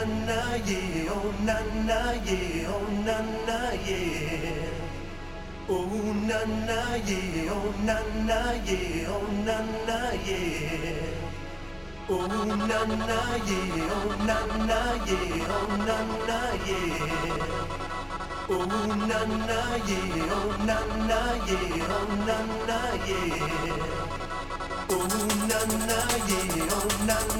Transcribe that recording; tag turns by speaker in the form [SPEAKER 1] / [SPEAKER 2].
[SPEAKER 1] na na yeah, oh na na yeah, oh na na yeah. Oh na na yeah, oh na na yeah, oh na na yeah. Oh na na yeah, oh na na yeah, oh na na yeah. Oh na na yeah, oh na na yeah, oh na na yeah. Oh na na yeah, oh na na